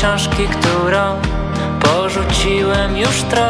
Książki, którą porzuciłem już trochę.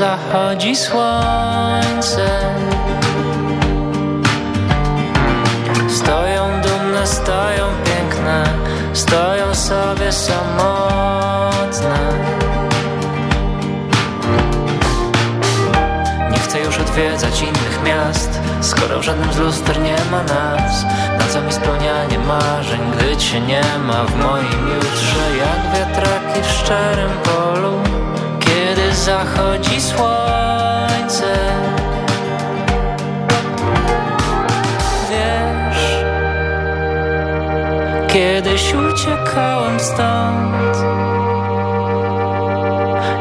Zachodzi słońce. Stoją dumne, stoją piękne, stoją sobie samotne. Nie chcę już odwiedzać innych miast, skoro w żadnym z luster nie ma nas. Na co mi spełnianie marzeń, gdy cię nie ma w moim jutrze, jak wiatrak w szczerym polu, zachodzi słońce. Wiesz, kiedyś uciekałem stąd,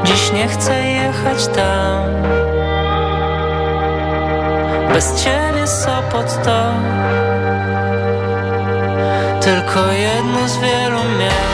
dziś nie chcę jechać tam. Bez ciebie Sopot to tylko jedno z wielu miast.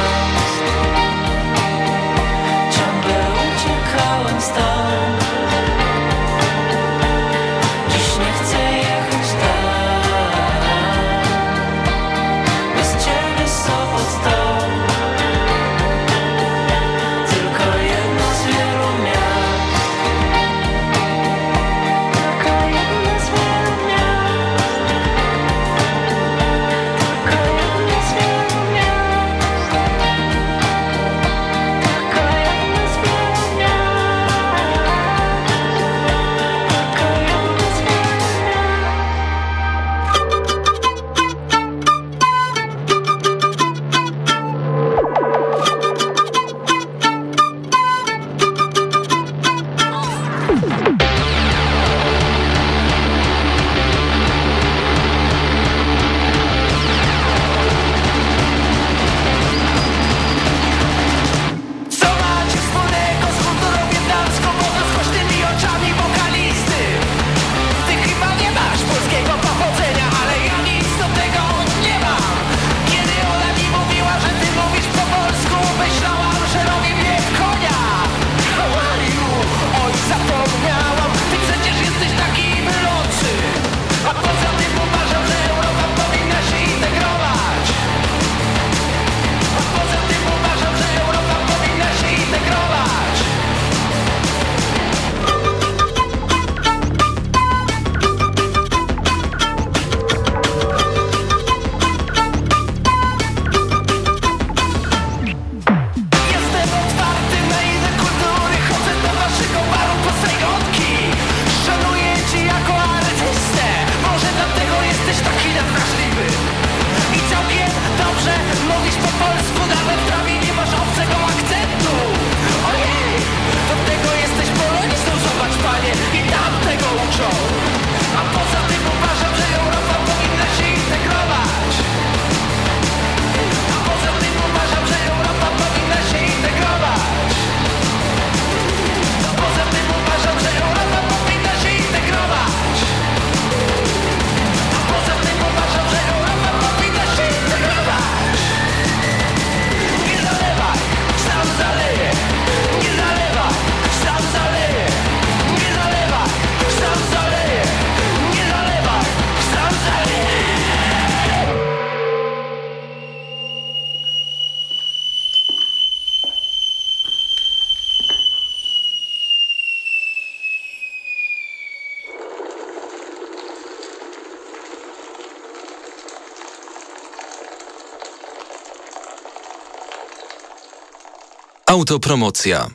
Autopromocja.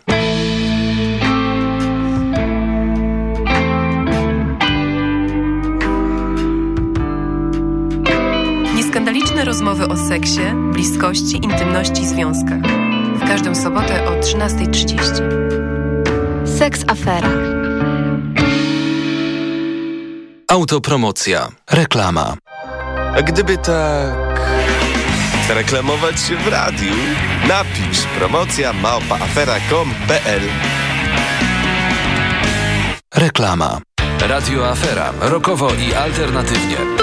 Nieskandaliczne rozmowy o seksie, bliskości, intymności i związkach. W każdą sobotę o 13.30. Seks afera. Autopromocja. Reklama. A gdyby tak reklamować się w radiu? Napisz promocja małpaafera.com.pl Reklama Radio Afera, rokowo i alternatywnie.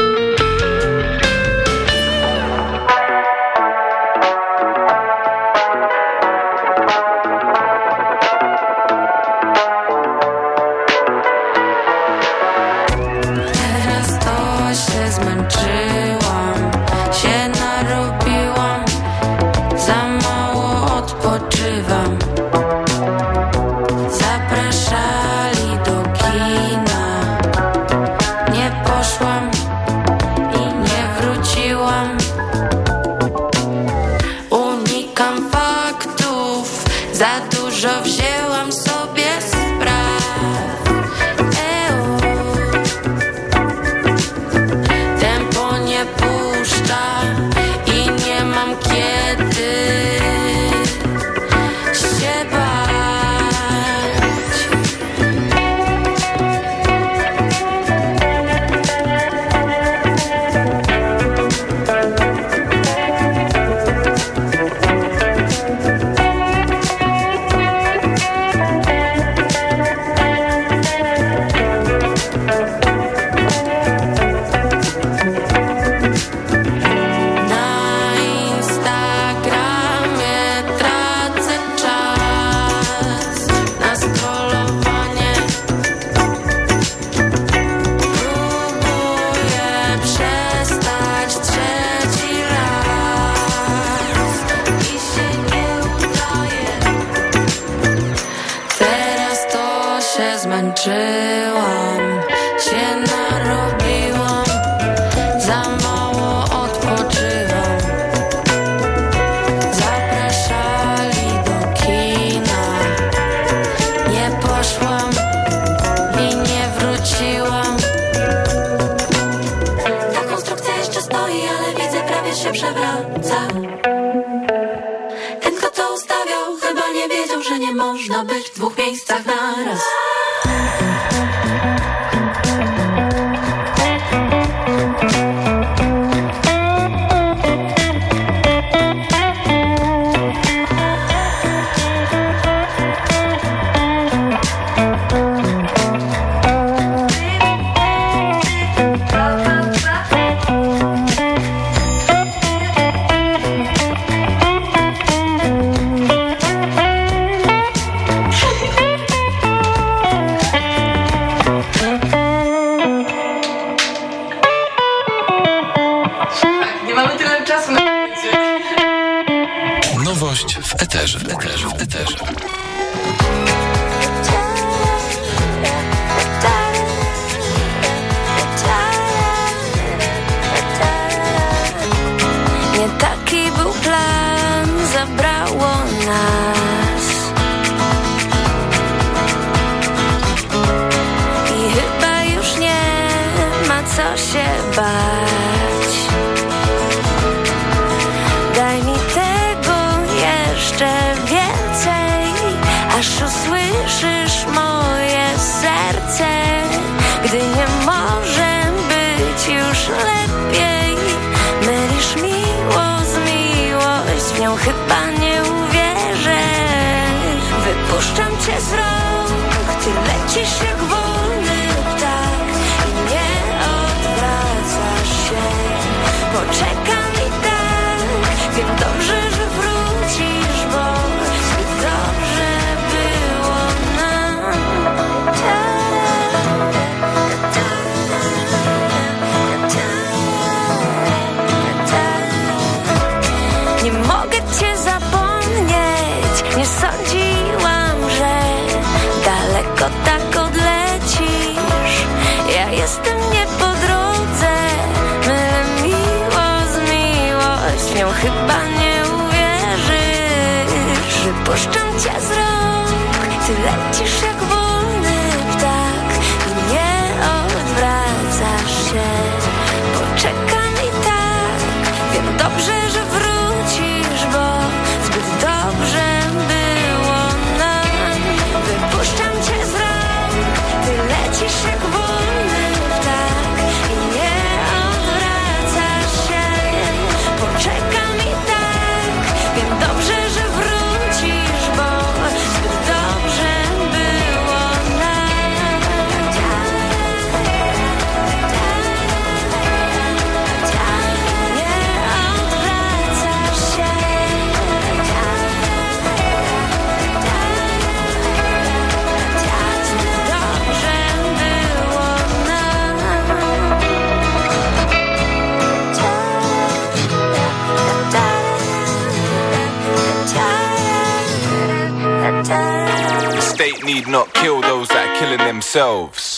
Themselves.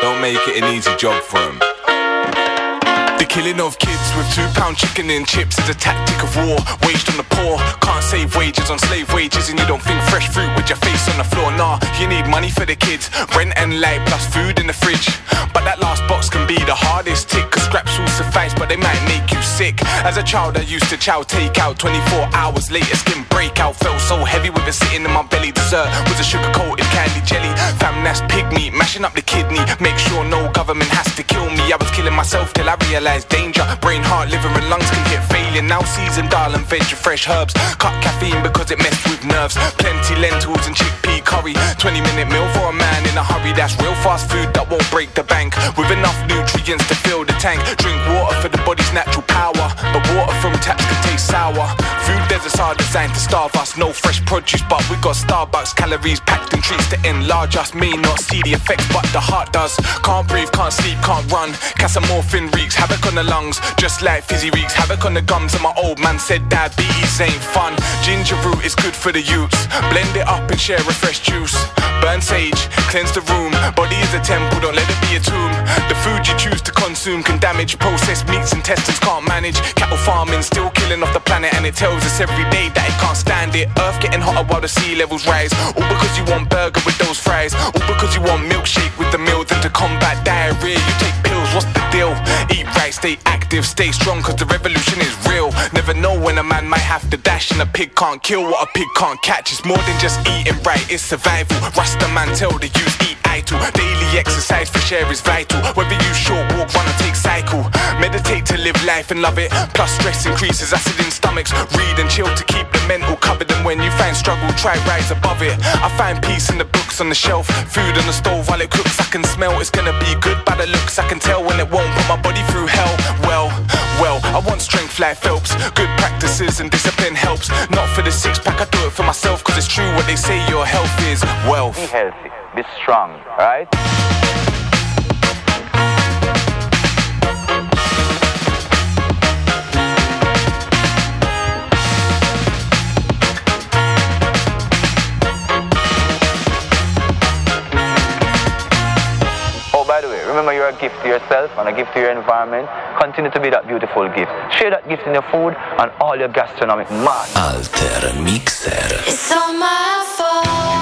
Don't make it an easy job for them. The killing of kids with two pound chicken and chips is a tactic of war waged on the poor. Save wages on slave wages and you don't think fresh fruit with your face on the floor. Nah, you need money for the kids, rent and light plus food in the fridge. But that last box can be the hardest tick, cause scraps will suffice, but they might make you sick. As a child, I used to chow take out 24 hours later, skin breakout. Felt so heavy with it sitting in my belly. Dessert was a sugar coated candy jelly. Fam, that's pig meat, mashing up the kidney. Make sure no government has to kill me. I was killing myself till I realized danger. Brain, heart, liver, and lungs can hit failure. Now season, darling, veg, fresh herbs. Cut caffeine because it messed with nerves. Plenty lentils and chickpea curry. 20 minute meal for a man in a hurry. That's real fast food that won't break the bank. With enough nutrients to fill the tank. Drink water for the body's natural power. But water from taps can taste sour. Food deserts are designed to starve us. No fresh produce, but we got Starbucks calories packed in treats to enlarge us. May not see the effects, but the heart does. Can't breathe, can't sleep, can't run. Casamorphin wreaks havoc on the lungs, just like fizzy wreaks havoc on the gums. And my old man said diabetes ain't fun. Ginger root is good for the youths. Blend it up and share a fresh juice. Burn sage, cleanse the room. Body is a temple, don't let it be a tomb. The food you choose to consume can damage. Processed meats intestines can't manage. Cattle farming still killing off the planet, and it tells us every day that it can't stand it. Earth getting hotter while the sea levels rise. All because you want burger with those fries. All because you want milkshake with the meal. Then to combat diarrhea, you take pills. What's the deal? Eat right, stay active, stay strong, cause the revolution is real. Never know when a man might have to dash, and a pig can't kill what a pig can't catch. It's more than just eating right, it's survival. Rasta man tell the youth eat idle. Daily exercise for share is vital. Whether you short walk, run or take cycle. Meditate to live life and love it. Plus stress increases acid in stomachs. Read and chill to keep the mental covered. And when you find struggle, try rise above it. I find peace in the books on the shelf. Food on the stove while it cooks. I can smell it's gonna be good by the looks. I can tell when it won't put my body through hell. Well, well, I want strength like Phelps. Good practices and discipline helps. Not for the six pack, I do it for myself. Cause it's true what they say your health is wealth. Be healthy, be strong, alright? Oh, by the way, remember you're a gift to yourself and a gift to your environment. Continue to be that beautiful gift. Share that gift in your food and all your gastronomic mass. Alter Mixer. It's all my fault.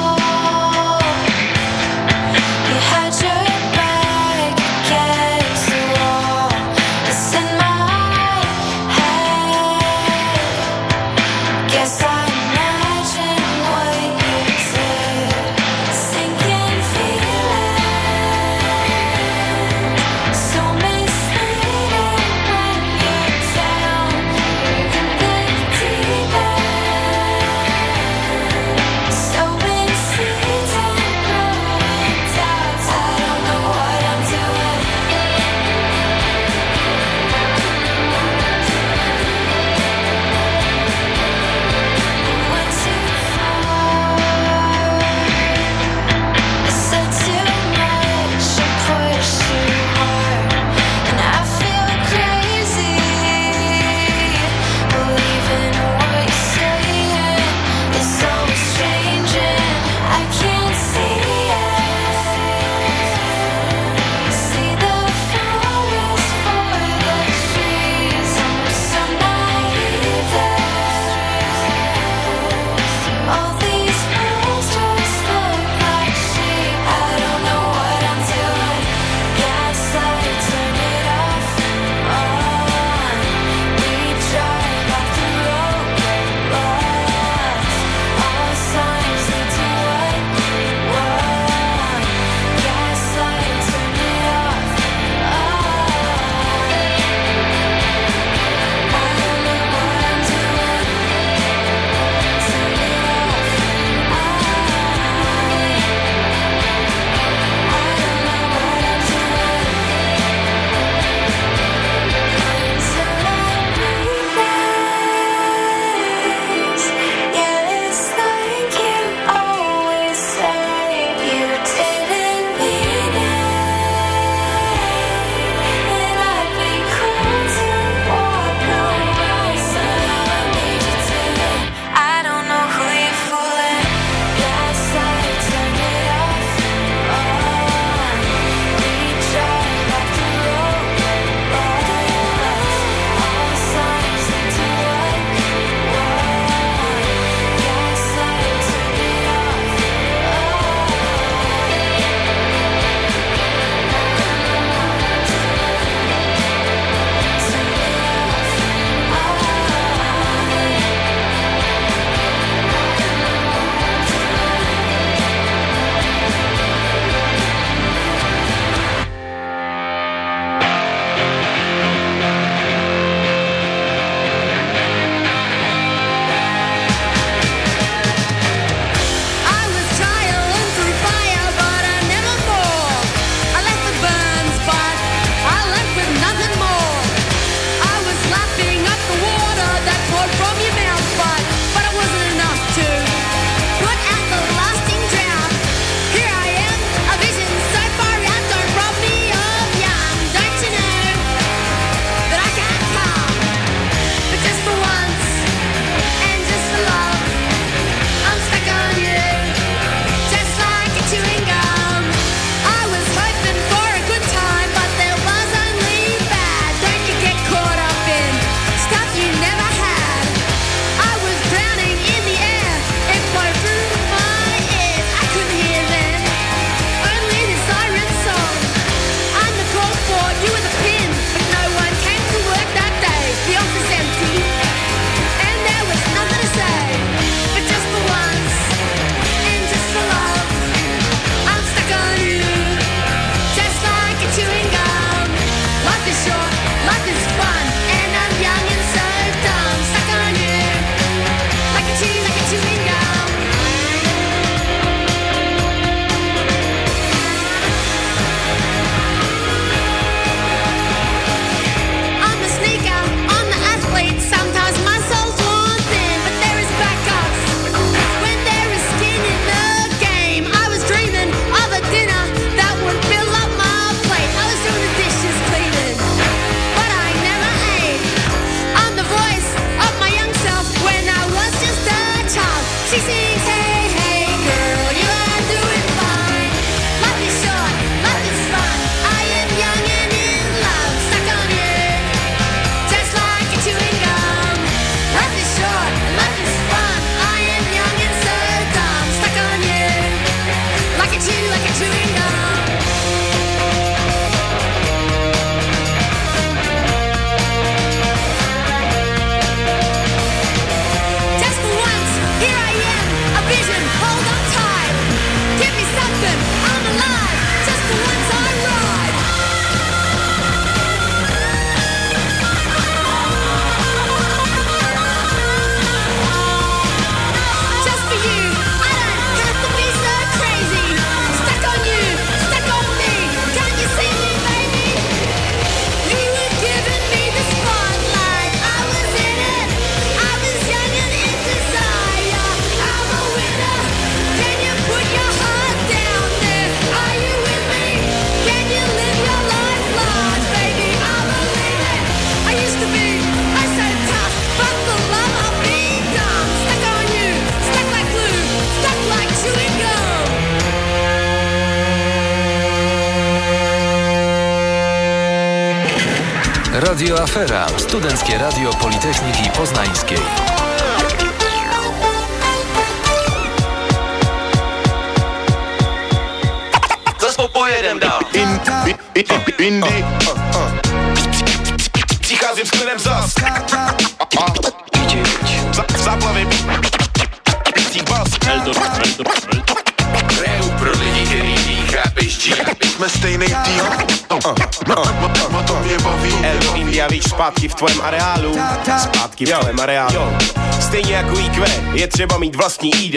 Radio Afera, Studenckie Radio Politechniki Poznańskiej. Zaspokoję dał. Indie Přicházím s klidem zas Za- zpátky v tvém areálu. Zpátky v tvém areálu. Stejně jako IQ, je třeba mít vlastní ID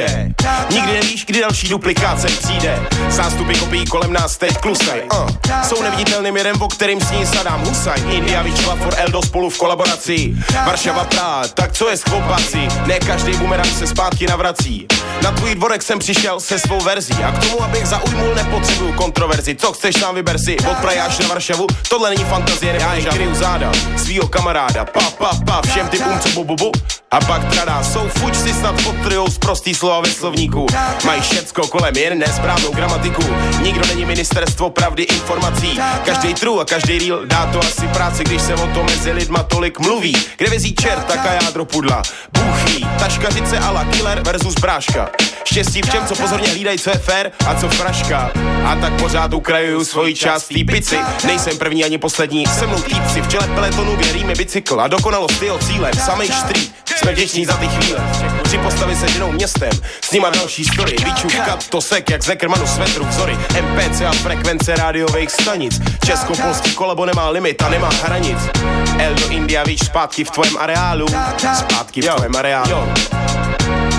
Nikdy nevíš, kdy další duplikace přijde. Zástupy kopií kolem nás teď klusaj. Uh. Jsou neviditelným jedem, o kterým sní Saddam Hussein India, víš, for Eldo spolu v kolaboraci. Varšava, Praha, tak co je s chlopaci? Ne každý bumerang se zpátky navrací. Na tvůj dvorek jsem přišel se svou verzí. A k tomu, abych zaujmul, nepotřebuju kontroverzi. Co chceš, tam vyber si, od Prahy až na Varšavu Tohle není fantazie, já jen kryju záda Svýho kamaráda, pa, pa, pa Všem typům, co bu, bu, bu. A pak tradá, jsou fuč si snad podtrhou z prostý slova ve slovníku Mají všecko kolem, jen nesprávnou gramatiku. Nikdo není ministerstvo pravdy informací. Každý true a každý real dá to asi práci Když se o tom mezi lidma tolik mluví. Kde vezí čert, taká jádro pudla. Bůh ví, taškařice a la killer versus bráška. Štěstí v čem, co pozorně hlídají, co je fair a co fraška. A tak pořád ukrajuju svoji část té pici. Nejsem první ani poslední, se mnou týpci V čele peletonu věří mi bicykl a dokonalost jeho cílem Samej street, jsme vděční za ty chvíle. Tři postavy se ženou městem, s nima další story. Vyčůvka to sek, jak Zekermanu svetru vzory. MPC a frekvence rádiových stanic. Česko-polský kolabo nemá limit a nemá hranic. Eldo India, víš, zpátky v tvém areálu. Zpátky v tvém areálu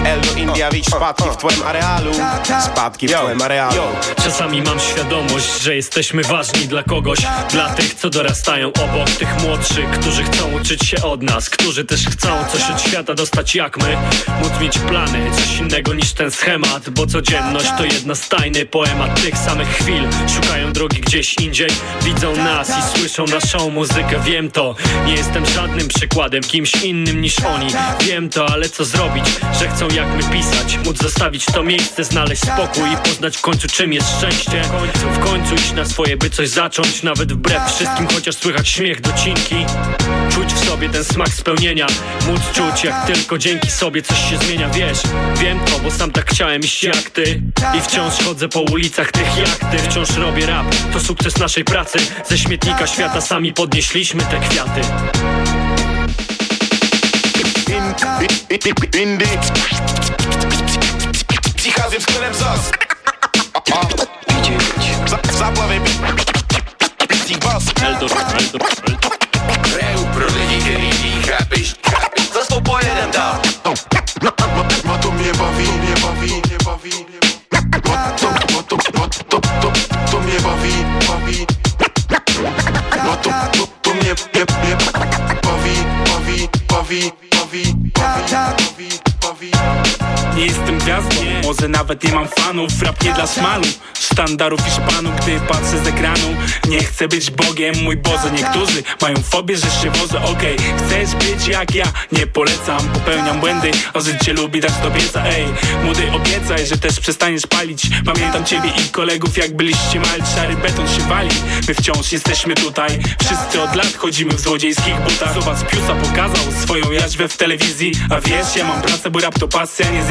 Eldo India, víš, zpátky v tvém areálu Zpátky v tvém areálu Czasami mam świadomość, że jesteśmy ważni dla kogoś Dla tych, co dorastają obok Tych młodszych, którzy chcą uczyć się od nas Którzy też chcą coś od świata dostać jak my. Móc mieć plany, coś innego niż ten schemat Bo codzienność to jedna z tajny poemat tych samych chwil. Szukają drogi gdzieś indziej Widzą nas i słyszą naszą muzykę. Wiem to, nie jestem żadnym przykładem Kimś innym niż oni. Wiem to, ale co zrobić, że chcą jak my pisać Móc zostawić to miejsce, znaleźć spokój I poznać w końcu czym jest szczęście. W końcu, w końcu iść na swoje, by coś zacząć Nawet wbrew wszystkim, chociaż słychać śmiech docinki Czuć w sobie ten smak spełnienia Móc czuć jak tylko dzięki sobie coś się zmienia. Wiesz, wiem to, bo sam tak chciałem iść jak ty. I wciąż chodzę po ulicach tych jak ty. Wciąż robię rap, to sukces naszej pracy. Ze śmietnika świata sami podnieśliśmy te kwiaty Indie Přicházím s klidem zas Za- Záplavy Pících bas Eldo, Eldo, Eldo. Hraju pro lidi, který ví, chápeš, chápeš Zaspokoję dał. O to mě baví, mě baví, mě baví O to, o to, o to, to, to mě baví, baví O to, to, to mě, mě, mě baví, baví, Povi, Jack, Jack, Nie jestem gwiazdą, może nawet nie mam fanów. Rap nie dla szmalu, sztandarów i szpanu. Gdy patrzę z ekranu, nie chcę być Bogiem. Mój Boże, niektórzy mają fobię, że się wożę. Okej, chcesz być jak ja, nie polecam Popełniam błędy, a życie lubi dać do pieca. Ej, młody obiecaj, że też przestaniesz palić. Pamiętam ciebie i kolegów, jak byliście mali. Szary beton się wali, my wciąż jesteśmy tutaj. Wszyscy od lat chodzimy w złodziejskich butach. Zobacz, Piusa pokazał swoją jaźwę w telewizji. A wiesz, ja mam pracę, bo rap to pasja, nie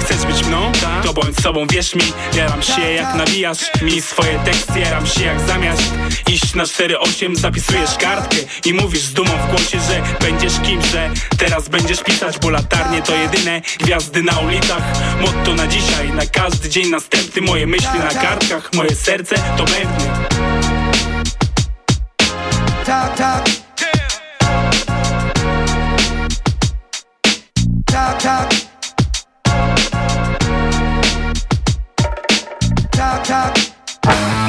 Chcesz być mną? To bądź sobą, wierz mi. Jaram się jak nawijasz mi swoje teksty. Jaram się jak zamiast iść na 4-8 Zapisujesz kartkę i mówisz z dumą w głosie Że będziesz kim, że teraz będziesz pisać Bo latarnie to jedyne gwiazdy na ulicach. Motto na dzisiaj, na każdy dzień następny. Moje myśli na kartkach, moje serce to bębny Top, top. Top, top. talk.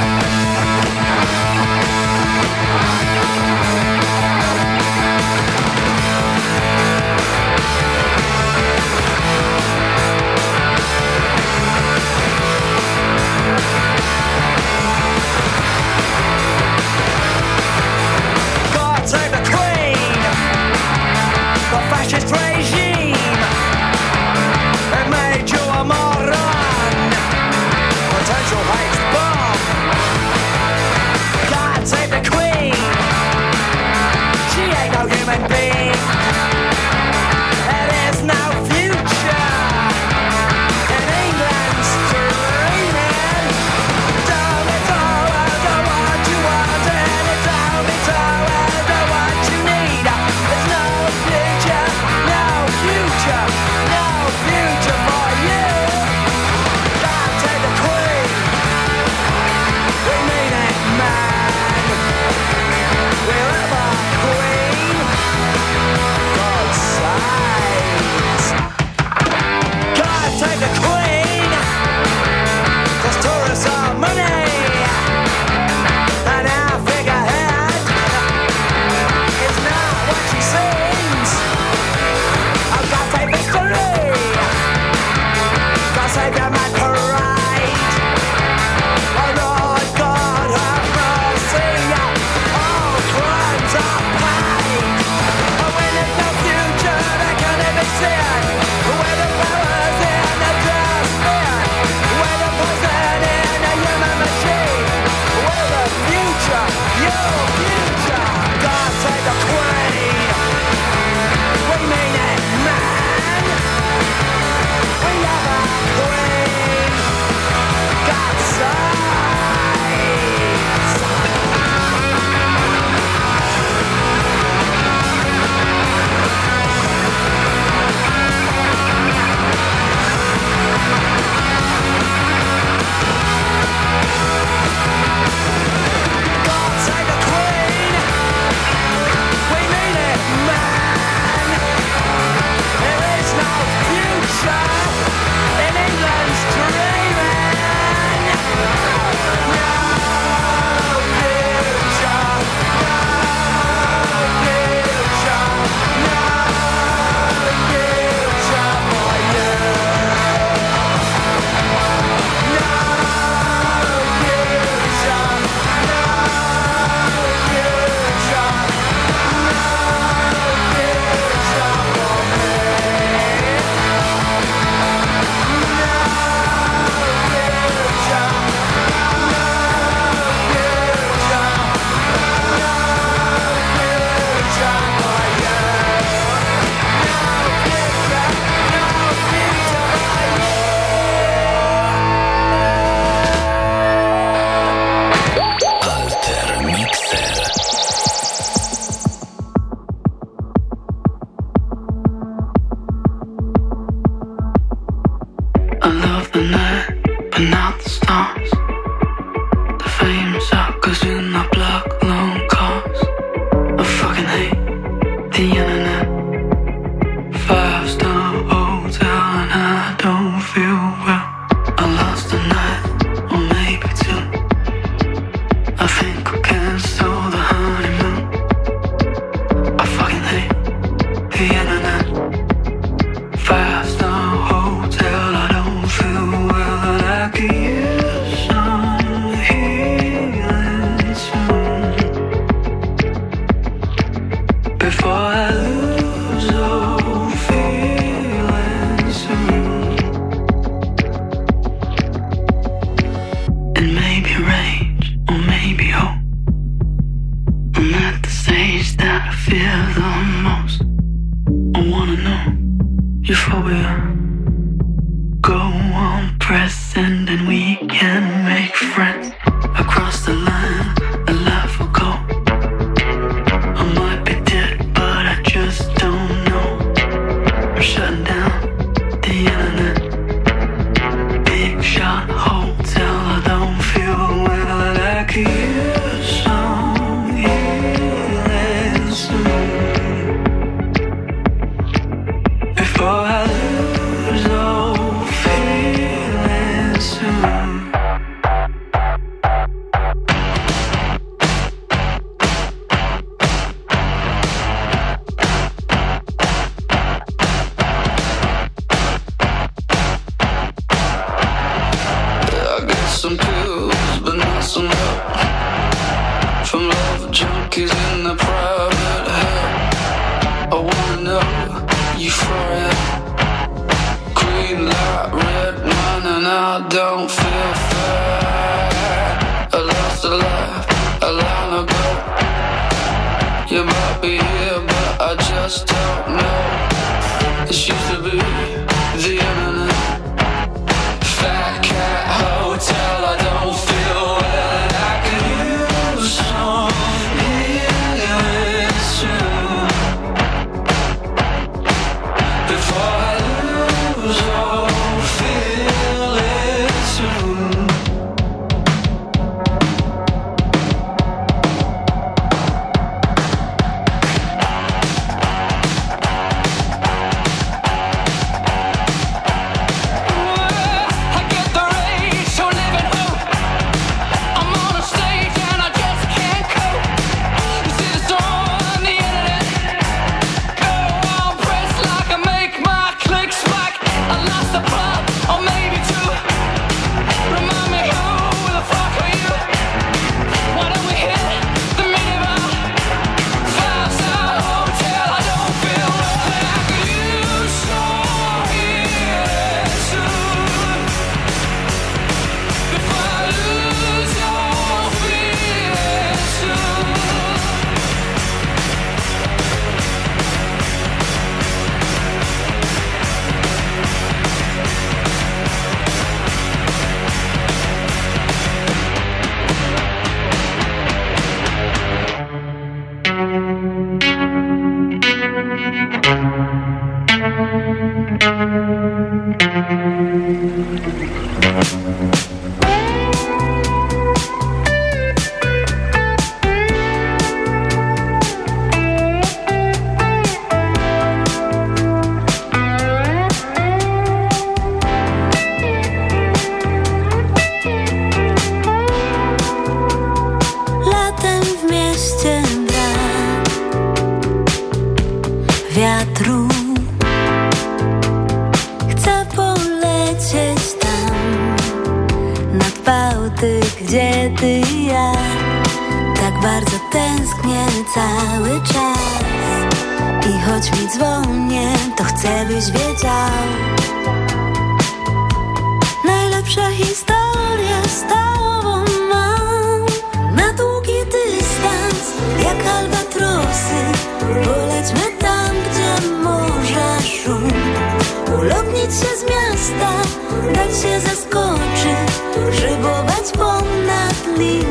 leave.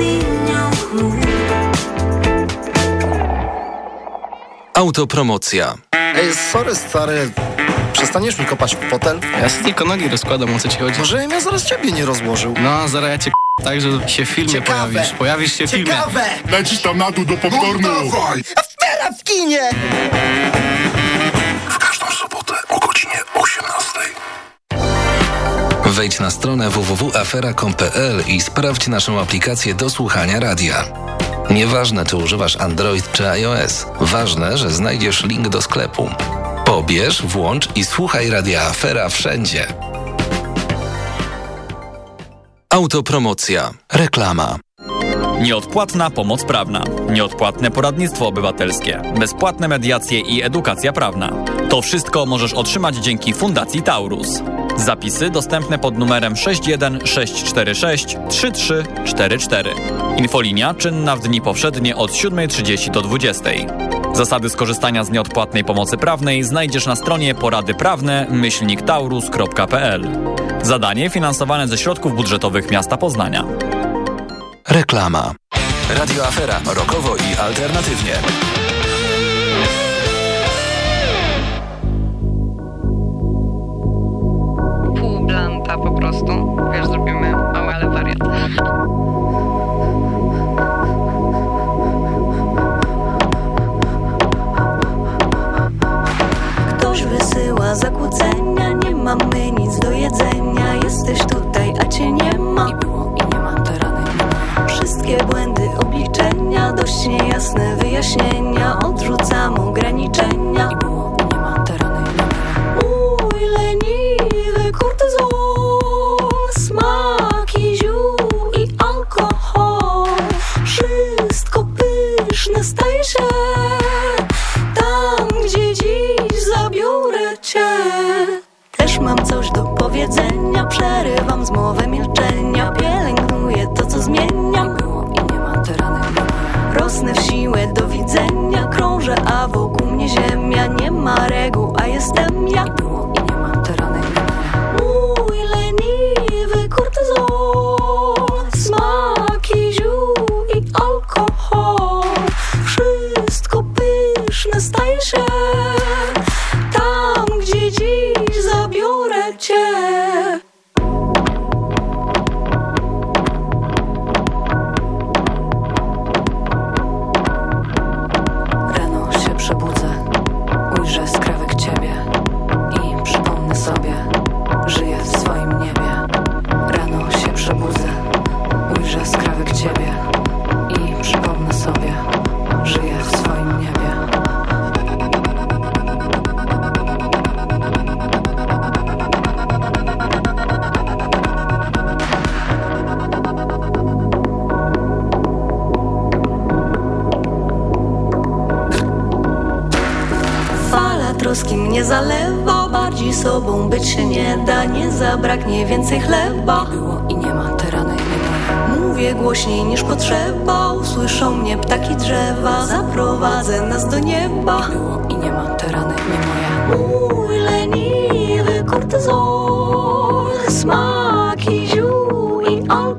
Linią chmur. Autopromocja. Ej, sorry stary, przestaniesz mi kopać w fotel? Ja sobie tylko nogi rozkładam, o co ci chodzi? Może ja zaraz ciebie nie rozłożył. No, zaraz ja cię k- tak, że się w filmie Ciekawe. pojawisz. Pojawisz się w filmie. Ciekawe! Lecisz tam na dół do popcornu. Afera w kinie! W każdą sobotę o godzinie 18. Wejdź na stronę www.afera.com.pl i sprawdź naszą aplikację do słuchania radia. Nieważne, czy używasz Android czy iOS, ważne, że znajdziesz link do sklepu. Pobierz, włącz i słuchaj radia Afera wszędzie. Autopromocja. Reklama. Nieodpłatna pomoc prawna, nieodpłatne poradnictwo obywatelskie, bezpłatne mediacje i edukacja prawna. To wszystko możesz otrzymać dzięki Fundacji Taurus. Zapisy dostępne pod numerem 61646 3344. Infolinia czynna w dni powszednie od 7.30 do 20.00. Zasady skorzystania z nieodpłatnej pomocy prawnej znajdziesz na stronie poradyprawne myślniktaurus.pl. Zadanie finansowane ze środków budżetowych miasta Poznania. Reklama. Radio Afera. Rokowo i alternatywnie. Blanta po prostu. Wiesz, zrobimy mały, ale wariat. Ktoś wysyła zakłócenia, nie mamy nic do jedzenia. Jesteś tutaj, a cię nie ma. I było i nie ma te rany. Wszystkie błędy obliczenia, dość niejasne wyjaśnienia. Odrzucam ograniczenia.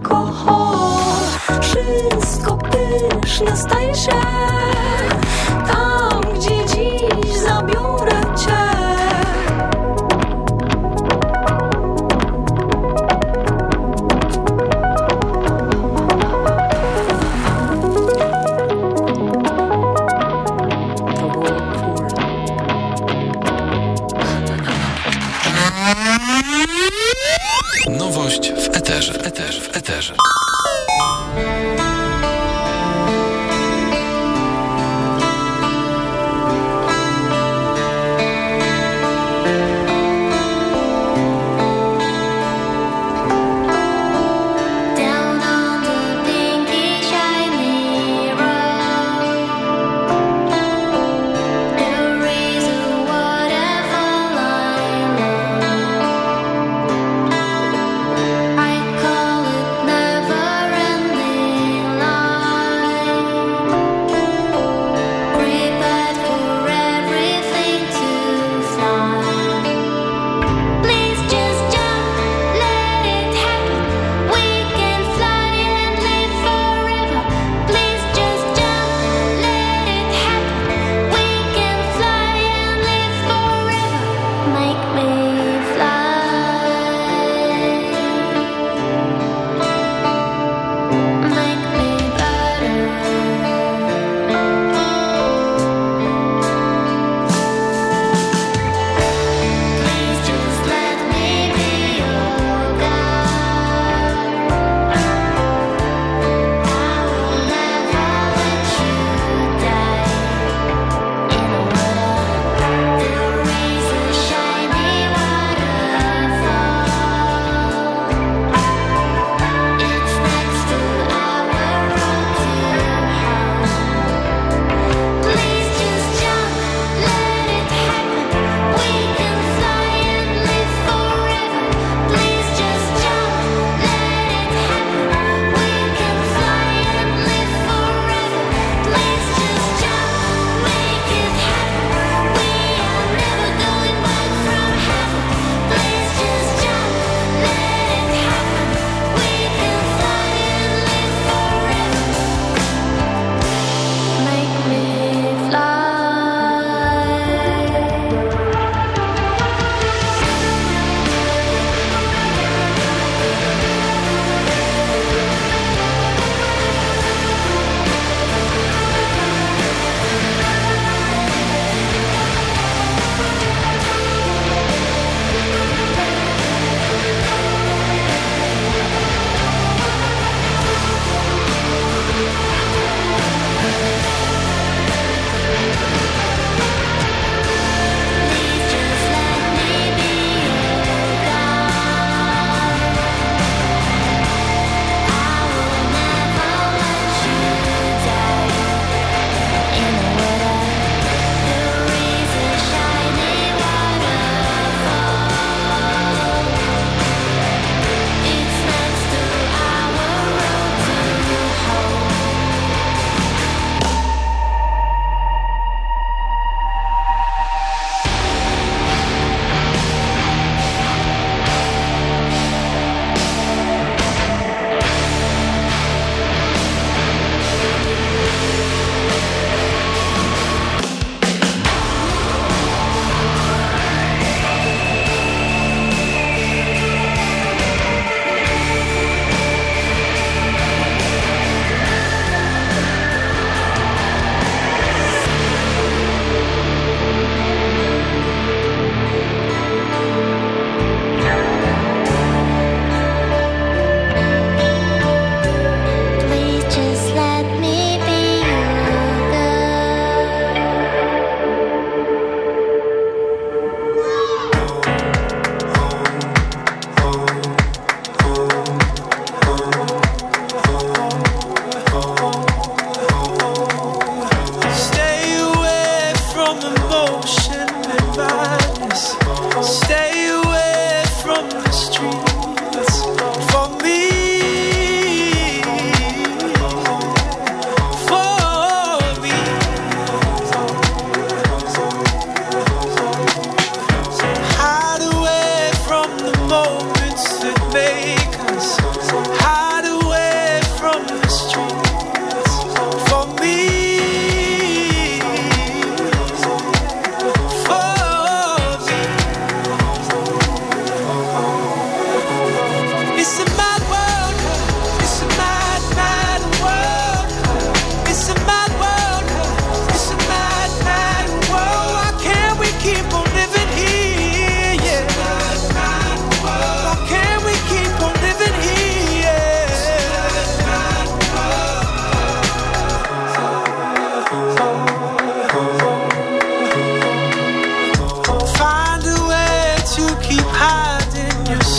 Alkohol. Wszystko pyszne staje się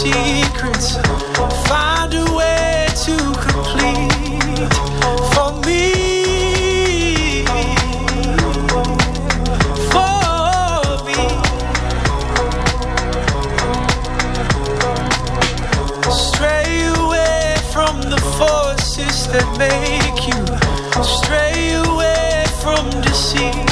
secrets. Find a way to complete for me. For me. Stray away from the forces that make you. Stray away from deceit.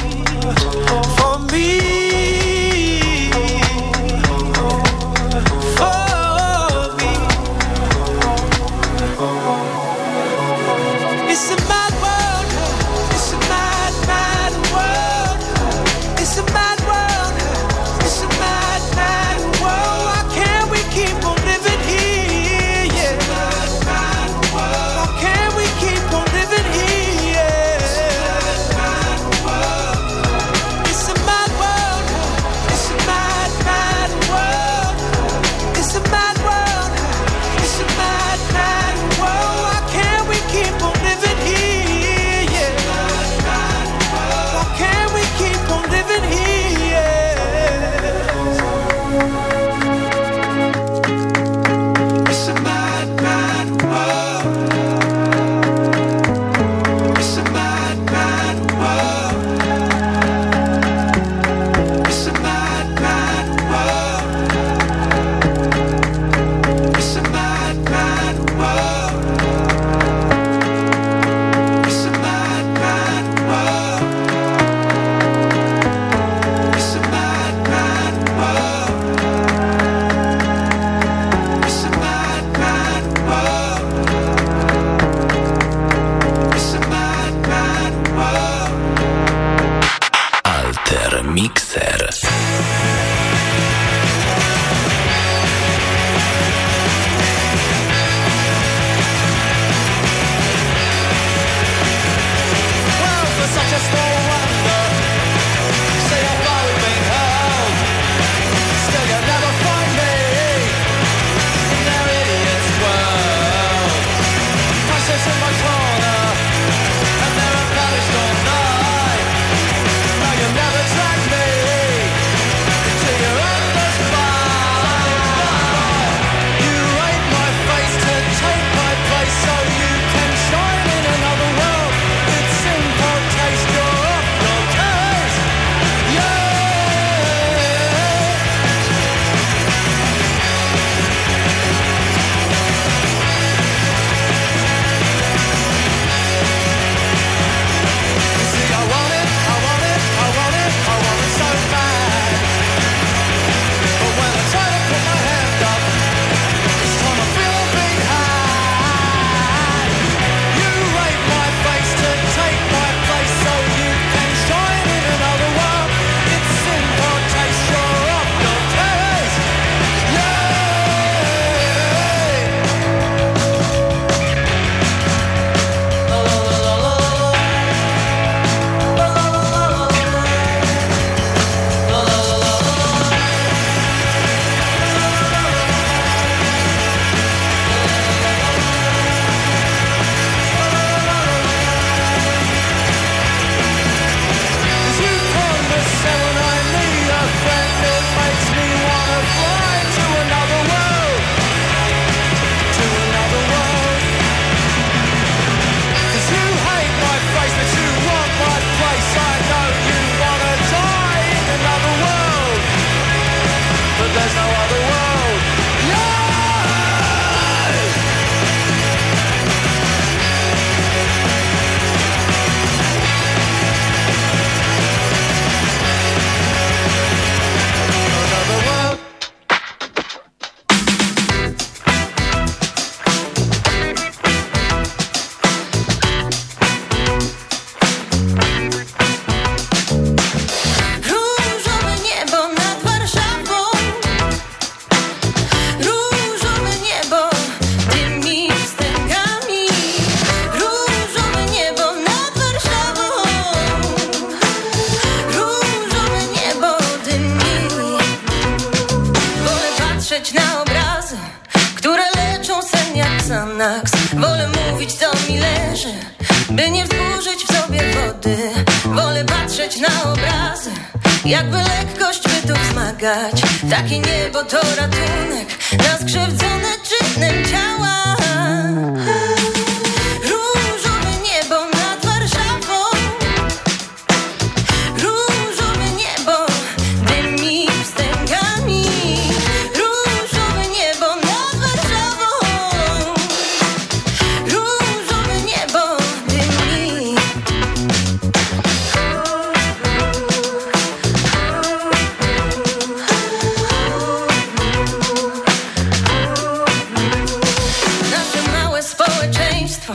szaleństwo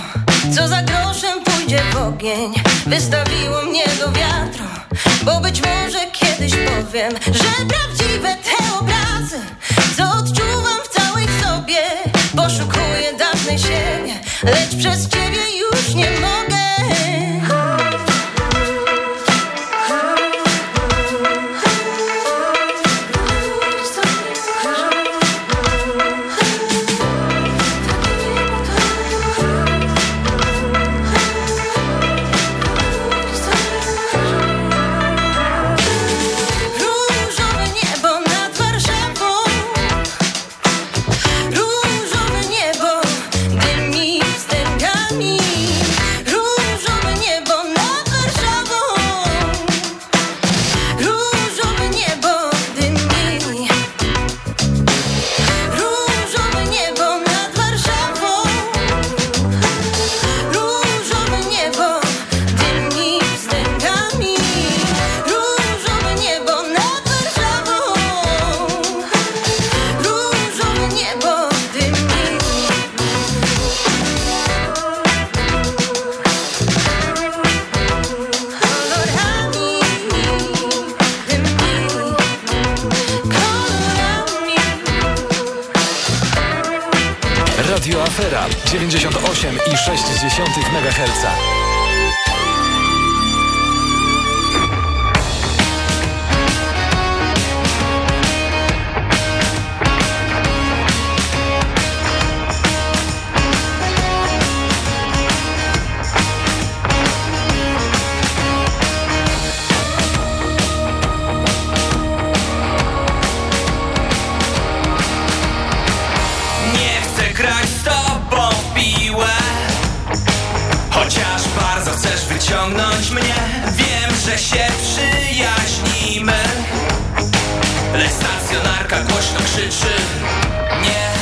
Co za groszem pójdzie w ogień Wystawiło mnie do wiatru. Bo być może kiedyś powiem Że prawdziwe te obrazy Co odczuwam w całej sobie Poszukuję dawnej siebie Lecz przez ciebie już nie mogę że się przyjaźnimy. Lecz stacjonarka głośno krzyczy. Nie